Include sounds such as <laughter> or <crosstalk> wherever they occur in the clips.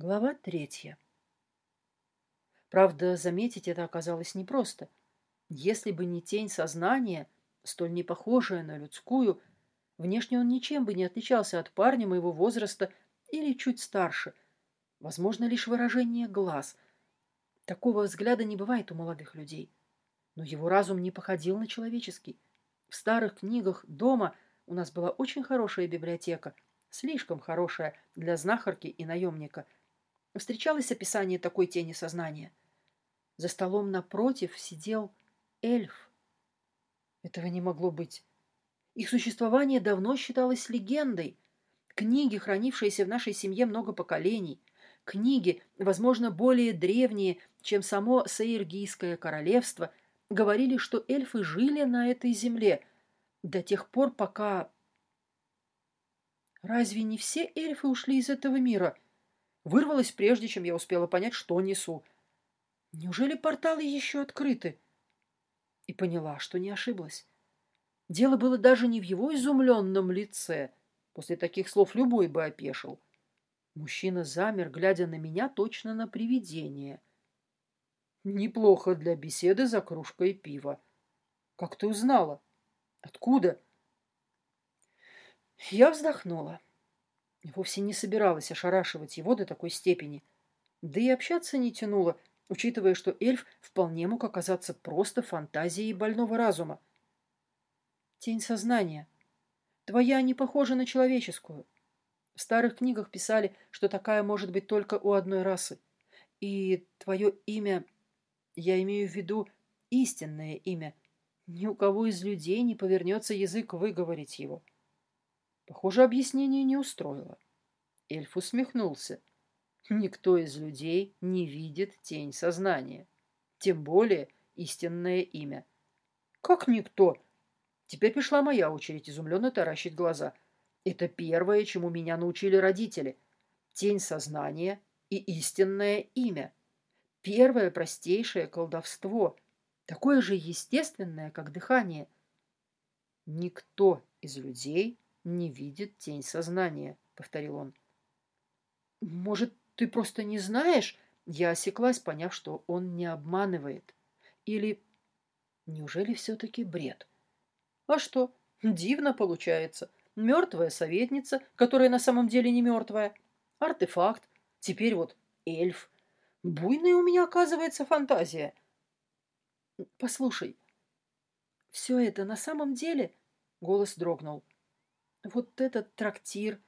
Глава третья. Правда, заметить это оказалось непросто. Если бы не тень сознания, столь не похожая на людскую, внешне он ничем бы не отличался от парня моего возраста или чуть старше. Возможно, лишь выражение глаз. Такого взгляда не бывает у молодых людей. Но его разум не походил на человеческий. В старых книгах дома у нас была очень хорошая библиотека, слишком хорошая для знахарки и наемника – Встречалось описание такой тени сознания. За столом напротив сидел эльф. Этого не могло быть. Их существование давно считалось легендой. Книги, хранившиеся в нашей семье много поколений. Книги, возможно, более древние, чем само Саиргийское королевство, говорили, что эльфы жили на этой земле до тех пор, пока... Разве не все эльфы ушли из этого мира? — Вырвалась, прежде чем я успела понять, что несу. Неужели порталы еще открыты? И поняла, что не ошиблась. Дело было даже не в его изумленном лице. После таких слов любой бы опешил. Мужчина замер, глядя на меня точно на привидение. Неплохо для беседы за кружкой пива. Как ты узнала? Откуда? Я вздохнула. Вовсе не собиралась ошарашивать его до такой степени. Да и общаться не тянуло, учитывая, что эльф вполне мог оказаться просто фантазией больного разума. Тень сознания. Твоя не похожа на человеческую. В старых книгах писали, что такая может быть только у одной расы. И твое имя, я имею в виду истинное имя, ни у кого из людей не повернется язык выговорить его. — Похоже, объяснение не устроило. Эльф усмехнулся. Никто из людей не видит тень сознания. Тем более истинное имя. Как никто? Теперь пришла моя очередь изумленно таращить глаза. Это первое, чему меня научили родители. Тень сознания и истинное имя. Первое простейшее колдовство. Такое же естественное, как дыхание. Никто из людей не видит тень сознания», — повторил он. «Может, ты просто не знаешь?» Я осеклась, поняв, что он не обманывает. Или неужели все-таки бред? А что? Дивно получается. Мертвая советница, которая на самом деле не мертвая. Артефакт. Теперь вот эльф. Буйная у меня, оказывается, фантазия. Послушай, все это на самом деле... Голос дрогнул. Вот этот трактир,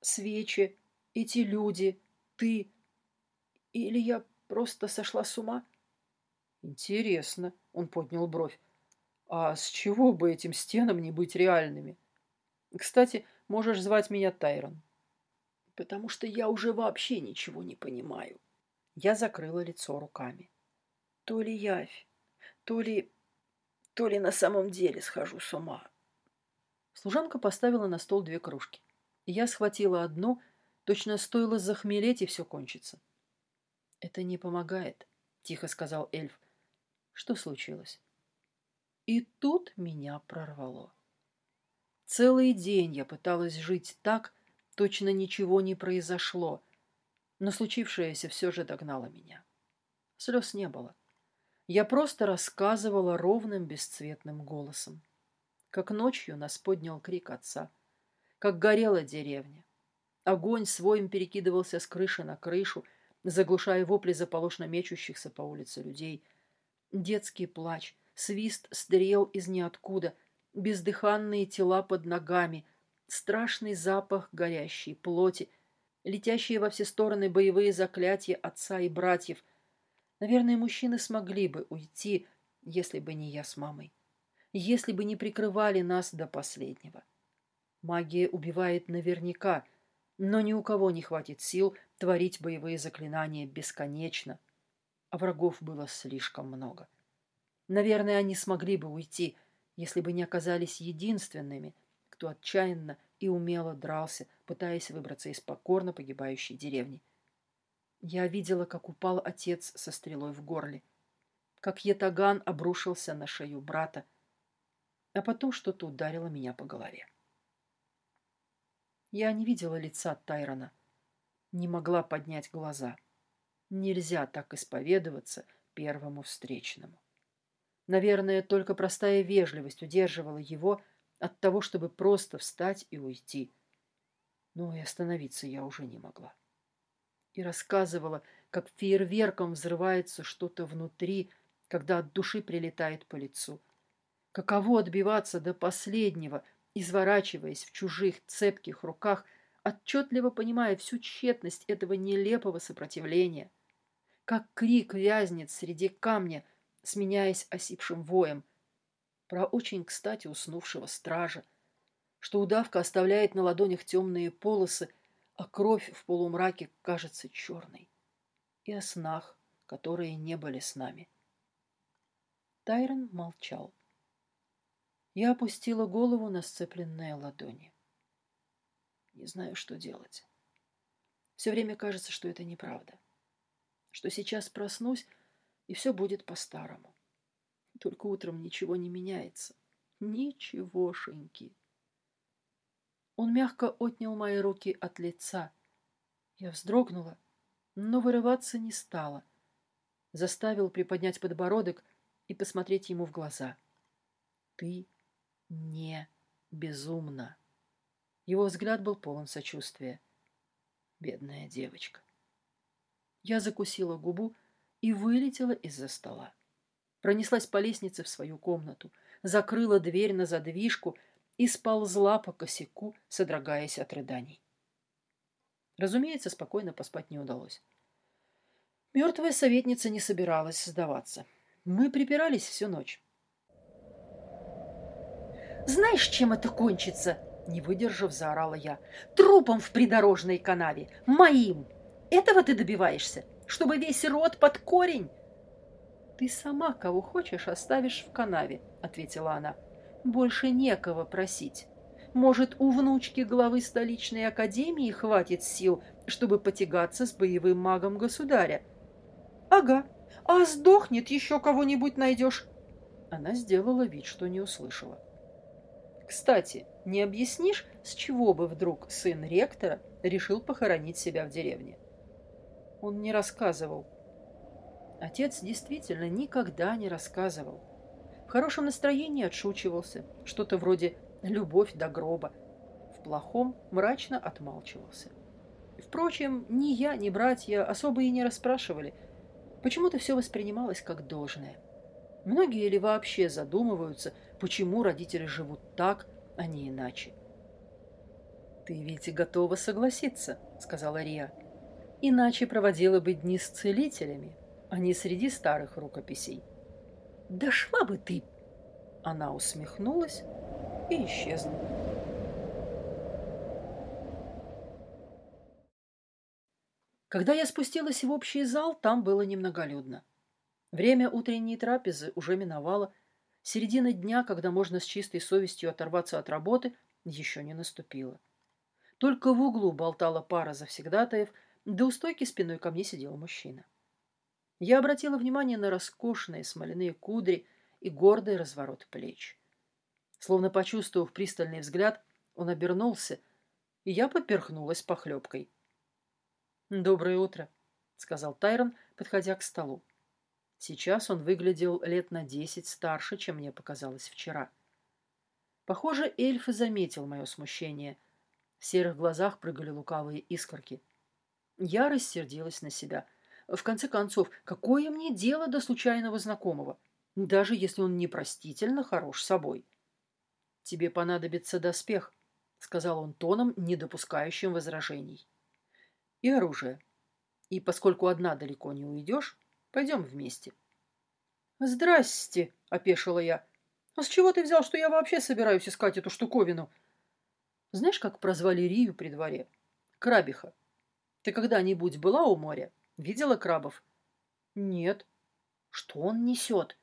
свечи, эти люди, ты. Или я просто сошла с ума? Интересно, он поднял бровь. А с чего бы этим стенам не быть реальными? Кстати, можешь звать меня Тайрон. Потому что я уже вообще ничего не понимаю. Я закрыла лицо руками. То ли явь, то ли... то ли на самом деле схожу с ума. Служанка поставила на стол две кружки. Я схватила одну, точно стоило захмелеть, и все кончится. «Это не помогает», — тихо сказал эльф. «Что случилось?» И тут меня прорвало. Целый день я пыталась жить так, точно ничего не произошло, но случившееся все же догнало меня. Слез не было. Я просто рассказывала ровным бесцветным голосом как ночью нас поднял крик отца, как горела деревня. Огонь своим перекидывался с крыши на крышу, заглушая вопли заполошно мечущихся по улице людей. Детский плач, свист стрел из ниоткуда, бездыханные тела под ногами, страшный запах горящей плоти, летящие во все стороны боевые заклятия отца и братьев. Наверное, мужчины смогли бы уйти, если бы не я с мамой если бы не прикрывали нас до последнего. Магия убивает наверняка, но ни у кого не хватит сил творить боевые заклинания бесконечно, а врагов было слишком много. Наверное, они смогли бы уйти, если бы не оказались единственными, кто отчаянно и умело дрался, пытаясь выбраться из покорно погибающей деревни. Я видела, как упал отец со стрелой в горле, как Ятаган обрушился на шею брата, а потом что-то ударило меня по голове. Я не видела лица Тайрона, не могла поднять глаза. Нельзя так исповедоваться первому встречному. Наверное, только простая вежливость удерживала его от того, чтобы просто встать и уйти. Но и остановиться я уже не могла. И рассказывала, как фейерверком взрывается что-то внутри, когда от души прилетает по лицу. Каково отбиваться до последнего, изворачиваясь в чужих цепких руках, отчетливо понимая всю тщетность этого нелепого сопротивления. Как крик вязнет среди камня, сменяясь осипшим воем. Про очень кстати уснувшего стража, что удавка оставляет на ладонях темные полосы, а кровь в полумраке кажется черной. И о снах, которые не были с нами. Тайрон молчал. Я опустила голову на сцепленные ладони. Не знаю, что делать. Все время кажется, что это неправда. Что сейчас проснусь, и все будет по-старому. Только утром ничего не меняется. Ничегошеньки. Он мягко отнял мои руки от лица. Я вздрогнула, но вырываться не стала. Заставил приподнять подбородок и посмотреть ему в глаза. Ты не безумна. Его взгляд был полон сочувствия. Бедная девочка. Я закусила губу и вылетела из-за стола. Пронеслась по лестнице в свою комнату, закрыла дверь на задвижку и сползла по косяку, содрогаясь от рыданий. Разумеется, спокойно поспать не удалось. Мертвая советница не собиралась сдаваться. Мы припирались всю ночь. «Знаешь, чем это кончится?» Не выдержав, заорала я. «Трупом в придорожной канаве! Моим! Этого ты добиваешься? Чтобы весь род под корень?» «Ты сама кого хочешь оставишь в канаве», — ответила она. «Больше некого просить. Может, у внучки главы столичной академии хватит сил, чтобы потягаться с боевым магом государя?» «Ага. А сдохнет, еще кого-нибудь найдешь». Она сделала вид, что не услышала. Кстати, не объяснишь, с чего бы вдруг сын ректора решил похоронить себя в деревне? Он не рассказывал. Отец действительно никогда не рассказывал. В хорошем настроении отшучивался, что-то вроде «любовь до гроба». В плохом мрачно отмалчивался. Впрочем, ни я, ни братья особо и не расспрашивали. Почему-то все воспринималось как должное. Многие ли вообще задумываются, почему родители живут так, а не иначе? «Ты ведь готова согласиться», — сказала Рия. «Иначе проводила бы дни с целителями, а не среди старых рукописей». «Да шла бы ты!» Она усмехнулась и исчезла. Когда я спустилась в общий зал, там было немноголюдно. Время утренней трапезы уже миновало. Середина дня, когда можно с чистой совестью оторваться от работы, еще не наступила. Только в углу болтала пара завсегдатаев, да у стойки спиной ко мне сидел мужчина. Я обратила внимание на роскошные смоляные кудри и гордый разворот плеч. Словно почувствовав пристальный взгляд, он обернулся, и я поперхнулась похлебкой. «Доброе утро», — сказал Тайрон, подходя к столу. Сейчас он выглядел лет на десять старше, чем мне показалось вчера. Похоже, эльф заметил мое смущение. В серых глазах прыгали лукавые искорки. Я рассердилась на себя. В конце концов, какое мне дело до случайного знакомого, даже если он непростительно хорош собой? «Тебе понадобится доспех», — сказал он тоном, не допускающим возражений. «И оружие. И поскольку одна далеко не уйдешь, Пойдем вместе. «Здрасте!» — опешила я. «А с чего ты взял, что я вообще собираюсь искать эту штуковину?» «Знаешь, как прозвали Рию при дворе? Крабиха. Ты когда-нибудь была у моря? Видела крабов?» «Нет». «Что он несет?»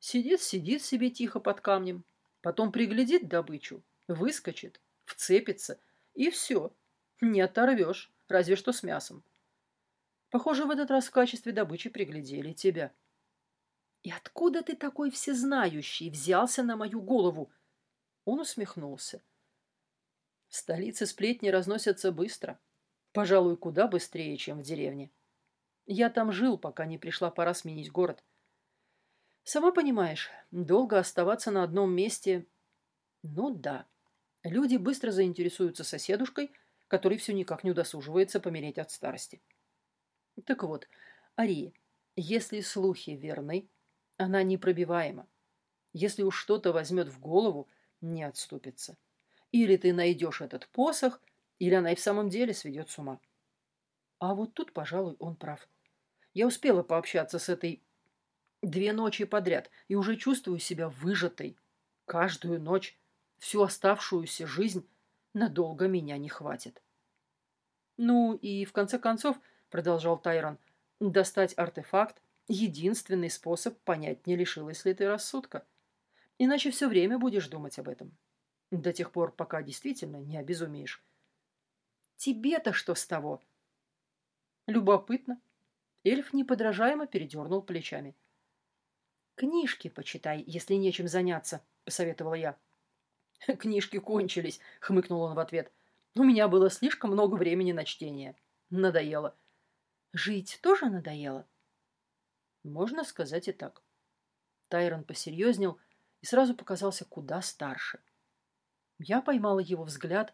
Сидит, сидит себе тихо под камнем, потом приглядит добычу, выскочит, вцепится, и все. Не оторвешь, разве что с мясом. Похоже, в этот раз в качестве добычи приглядели тебя. И откуда ты такой всезнающий взялся на мою голову? Он усмехнулся. В столице сплетни разносятся быстро. Пожалуй, куда быстрее, чем в деревне. Я там жил, пока не пришла пора сменить город. Сама понимаешь, долго оставаться на одном месте... Ну да. Люди быстро заинтересуются соседушкой, который все никак не удосуживается помереть от старости. Так вот, Ария, если слухи верны, она непробиваема. Если уж что-то возьмет в голову, не отступится. Или ты найдешь этот посох, или она и в самом деле сведет с ума. А вот тут, пожалуй, он прав. Я успела пообщаться с этой две ночи подряд и уже чувствую себя выжатой. Каждую ночь, всю оставшуюся жизнь надолго меня не хватит. Ну и в конце концов, продолжал Тайрон, достать артефакт — единственный способ понять, не лишилась ли ты рассудка. Иначе все время будешь думать об этом. До тех пор, пока действительно не обезумеешь. Тебе-то что с того? Любопытно. Эльф неподражаемо передернул плечами. «Книжки почитай, если нечем заняться», — посоветовала я. <laughs> «Книжки кончились», — хмыкнул он в ответ. «У меня было слишком много времени на чтение. Надоело». «Жить тоже надоело?» «Можно сказать и так». Тайрон посерьезнел и сразу показался куда старше. Я поймала его взгляд,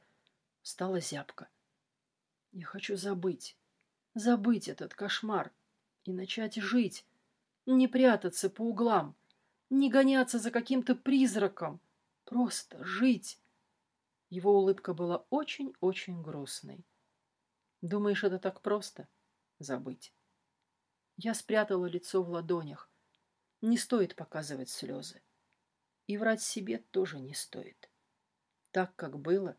стала зябко. Я хочу забыть, забыть этот кошмар и начать жить, не прятаться по углам, не гоняться за каким-то призраком, просто жить. Его улыбка была очень-очень грустной. Думаешь, это так просто? Забыть. Я спрятала лицо в ладонях. Не стоит показывать слезы. И врать себе тоже не стоит. Так, как было,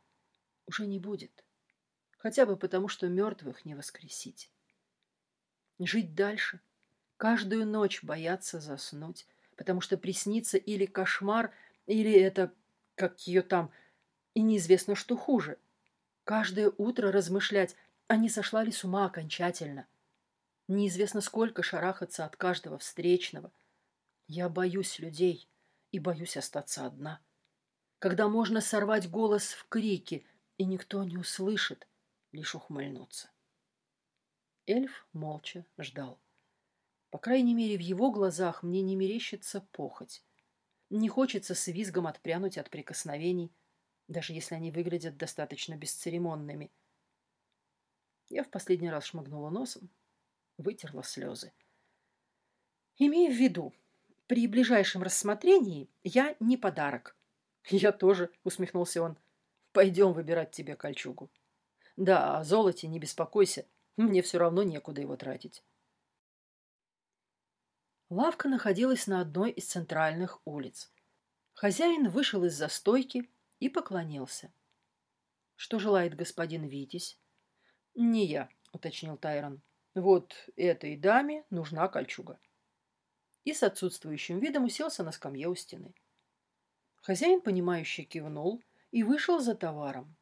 уже не будет. Хотя бы потому, что мертвых не воскресить. Жить дальше — Каждую ночь бояться заснуть, потому что приснится или кошмар, или это, как ее там, и неизвестно, что хуже. Каждое утро размышлять, а не сошла ли с ума окончательно. Неизвестно, сколько шарахаться от каждого встречного. Я боюсь людей и боюсь остаться одна. Когда можно сорвать голос в крике, и никто не услышит, лишь ухмыльнуться. Эльф молча ждал. По крайней мере, в его глазах мне не мерещится похоть. Не хочется с визгом отпрянуть от прикосновений, даже если они выглядят достаточно бесцеремонными. Я в последний раз шмыгнула носом, вытерла слезы. Имея в виду, при ближайшем рассмотрении я не подарок. Я тоже, усмехнулся он. Пойдем выбирать тебе кольчугу. Да, о золоте не беспокойся, мне все равно некуда его тратить. Лавка находилась на одной из центральных улиц. Хозяин вышел из застойки и поклонился. «Что желает господин Витязь?» «Не я», — уточнил Тайрон. «Вот этой даме нужна кольчуга». И с отсутствующим видом уселся на скамье у стены. Хозяин, понимающе кивнул и вышел за товаром.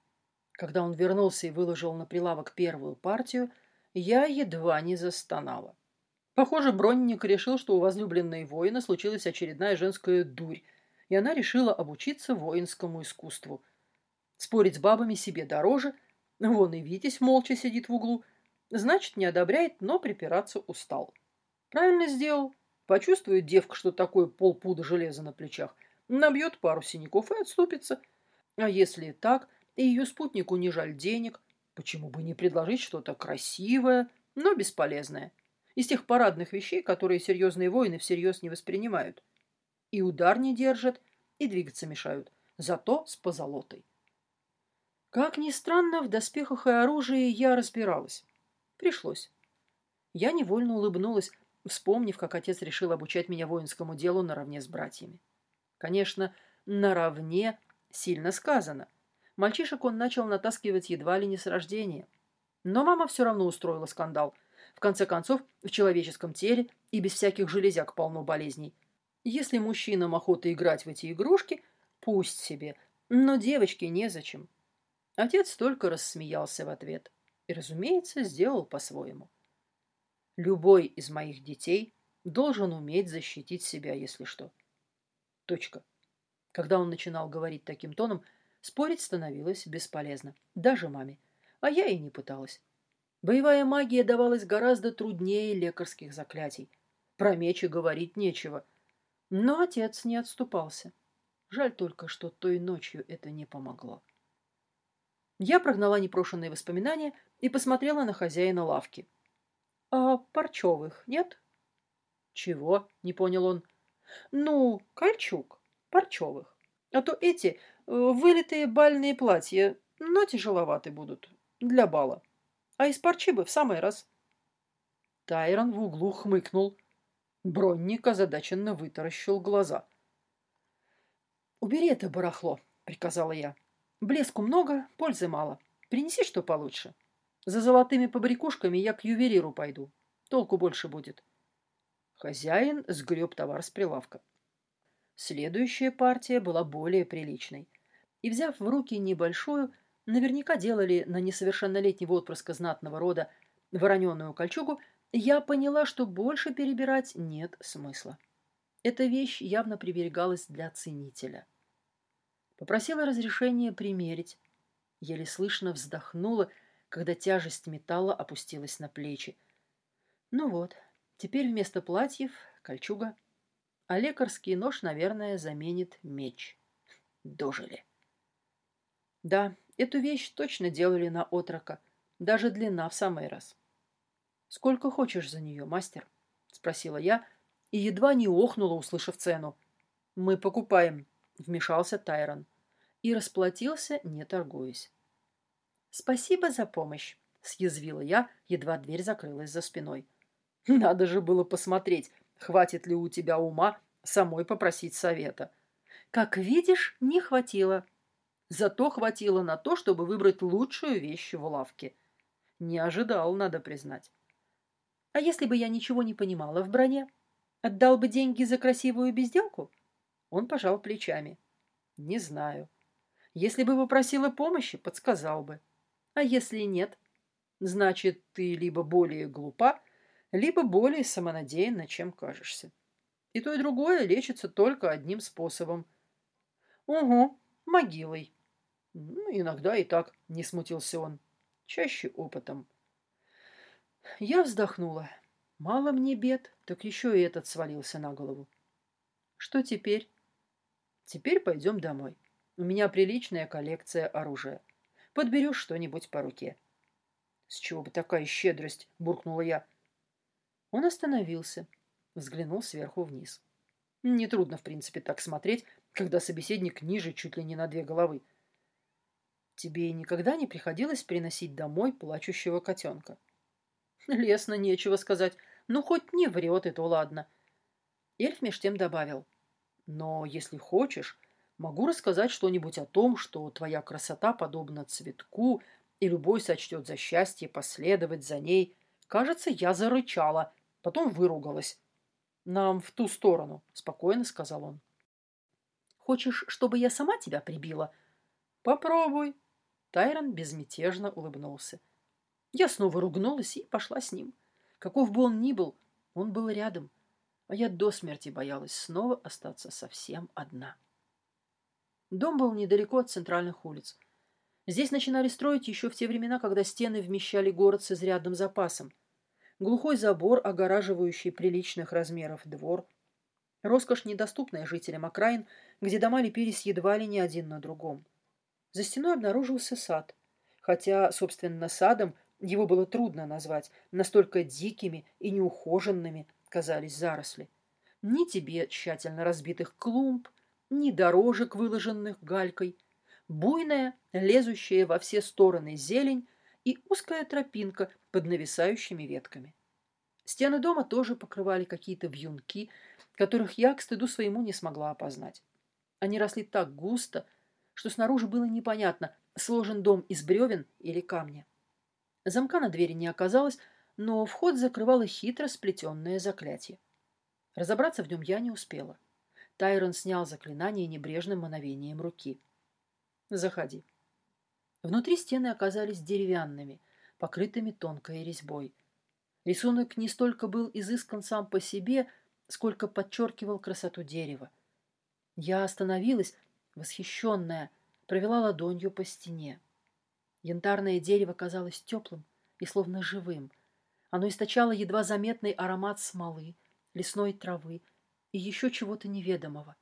Когда он вернулся и выложил на прилавок первую партию, я едва не застонала. Похоже, Бронник решил, что у возлюбленной воина случилась очередная женская дурь, и она решила обучиться воинскому искусству. Спорить с бабами себе дороже, вон и Витязь молча сидит в углу, значит, не одобряет, но припираться устал. Правильно сделал. Почувствует девка, что такое полпуда железа на плечах, набьет пару синяков и отступится. А если так, и ее спутнику не жаль денег, почему бы не предложить что-то красивое, но бесполезное? из тех парадных вещей, которые серьезные воины всерьез не воспринимают. И удар не держат, и двигаться мешают. Зато с позолотой. Как ни странно, в доспехах и оружии я разбиралась. Пришлось. Я невольно улыбнулась, вспомнив, как отец решил обучать меня воинскому делу наравне с братьями. Конечно, наравне сильно сказано. Мальчишек он начал натаскивать едва ли не с рождения. Но мама все равно устроила скандал – в конце концов, в человеческом теле и без всяких железяк полно болезней. Если мужчинам охота играть в эти игрушки, пусть себе, но девочке незачем. Отец только рассмеялся в ответ и, разумеется, сделал по-своему. Любой из моих детей должен уметь защитить себя, если что. Точка. Когда он начинал говорить таким тоном, спорить становилось бесполезно, даже маме. А я и не пыталась. Боевая магия давалась гораздо труднее лекарских заклятий. Про мечи говорить нечего. Но отец не отступался. Жаль только, что той ночью это не помогло. Я прогнала непрошенные воспоминания и посмотрела на хозяина лавки. «А парчевых нет?» «Чего?» — не понял он. «Ну, кольчуг, парчевых. А то эти э, вылитые бальные платья, но тяжеловаты будут для бала. А из парчи бы в самый раз». Тайрон в углу хмыкнул. Бронник озадаченно вытаращил глаза. «Убери это барахло», — приказала я. «Блеску много, пользы мало. Принеси что получше. За золотыми побрякушками я к ювелиру пойду. Толку больше будет». Хозяин сгреб товар с прилавка. Следующая партия была более приличной. И, взяв в руки небольшую, наверняка делали на несовершеннолетнего отпрыска знатного рода вороненую кольчугу, я поняла, что больше перебирать нет смысла. Эта вещь явно приберегалась для ценителя. Попросила разрешения примерить. Еле слышно вздохнула, когда тяжесть металла опустилась на плечи. Ну вот, теперь вместо платьев — кольчуга. А лекарский нож, наверное, заменит меч. Дожили. Да, эту вещь точно делали на отрока. Даже длина в самый раз. «Сколько хочешь за нее, мастер?» — спросила я и едва не охнула, услышав цену. «Мы покупаем», — вмешался Тайрон. И расплатился, не торгуясь. «Спасибо за помощь», — съязвила я, едва дверь закрылась за спиной. «Надо же было посмотреть, хватит ли у тебя ума самой попросить совета». «Как видишь, не хватило», Зато хватило на то, чтобы выбрать лучшую вещь в лавке. Не ожидал, надо признать. А если бы я ничего не понимала в броне? Отдал бы деньги за красивую безделку? Он пожал плечами. Не знаю. Если бы попросила помощи, подсказал бы. А если нет? Значит, ты либо более глупа, либо более самонадеянна, чем кажешься. И то, и другое лечится только одним способом. Угу, могилой. Ну, иногда и так, не смутился он. Чаще опытом. Я вздохнула. Мало мне бед, так еще и этот свалился на голову. Что теперь? Теперь пойдем домой. У меня приличная коллекция оружия. Подберешь что-нибудь по руке. С чего бы такая щедрость? Буркнула я. Он остановился, взглянул сверху вниз. Нетрудно, в принципе, так смотреть, когда собеседник ниже чуть ли не на две головы. Тебе никогда не приходилось приносить домой плачущего котенка? Лесно, нечего сказать. Ну, хоть не врет, и то ладно. Эльф меж тем добавил. Но, если хочешь, могу рассказать что-нибудь о том, что твоя красота подобна цветку, и любой сочтет за счастье последовать за ней. Кажется, я зарычала, потом выругалась. Нам в ту сторону, спокойно сказал он. Хочешь, чтобы я сама тебя прибила? Попробуй, Тайрон безмятежно улыбнулся. Я снова ругнулась и пошла с ним. Каков бы он ни был, он был рядом, а я до смерти боялась снова остаться совсем одна. Дом был недалеко от центральных улиц. Здесь начинали строить еще в те времена, когда стены вмещали город с изрядным запасом. Глухой забор, огораживающий приличных размеров двор. Роскошь, недоступная жителям окраин, где дома лепились едва ли не один на другом. За стеной обнаружился сад. Хотя, собственно, садом его было трудно назвать, настолько дикими и неухоженными казались заросли. Ни тебе тщательно разбитых клумб, ни дорожек, выложенных галькой. Буйная, лезущая во все стороны зелень и узкая тропинка под нависающими ветками. Стены дома тоже покрывали какие-то вьюнки, которых я, к стыду своему, не смогла опознать. Они росли так густо, что снаружи было непонятно, сложен дом из бревен или камня. Замка на двери не оказалось, но вход закрывало хитро сплетенное заклятие. Разобраться в нем я не успела. Тайрон снял заклинание небрежным мановением руки. «Заходи». Внутри стены оказались деревянными, покрытыми тонкой резьбой. Рисунок не столько был изыскан сам по себе, сколько подчеркивал красоту дерева. Я остановилась, восхищенная, провела ладонью по стене. Янтарное дерево казалось теплым, и словно живым. Оно источало едва заметный аромат смолы, лесной травы и еще чего-то неведомого.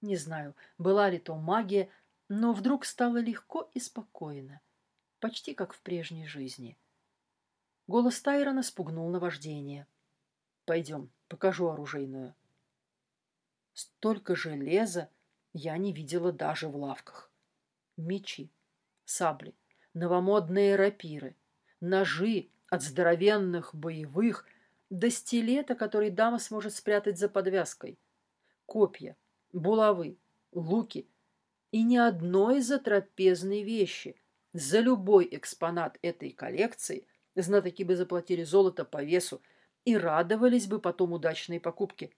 Не знаю, была ли то магия, но вдруг стало легко и спокойно, почти как в прежней жизни. Голос Тайрона спугнул наваждение. «Пойдем, покажу оружейную». Столько железа я не видела даже в лавках. Мечи, сабли, новомодные рапиры, ножи от здоровенных боевых до стилета, который дама сможет спрятать за подвязкой, копья, булавы, луки и ни одной затрапезной вещи. За любой экспонат этой коллекции знатоки бы заплатили золото по весу и радовались бы потом удачной покупке